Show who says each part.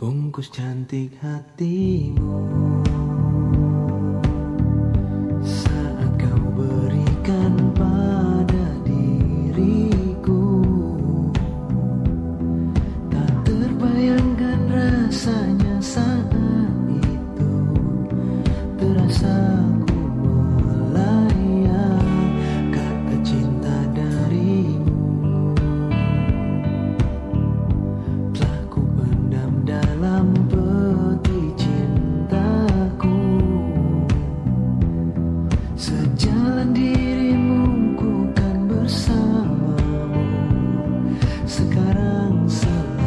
Speaker 1: Bungkus cantik hatimu sekarang salah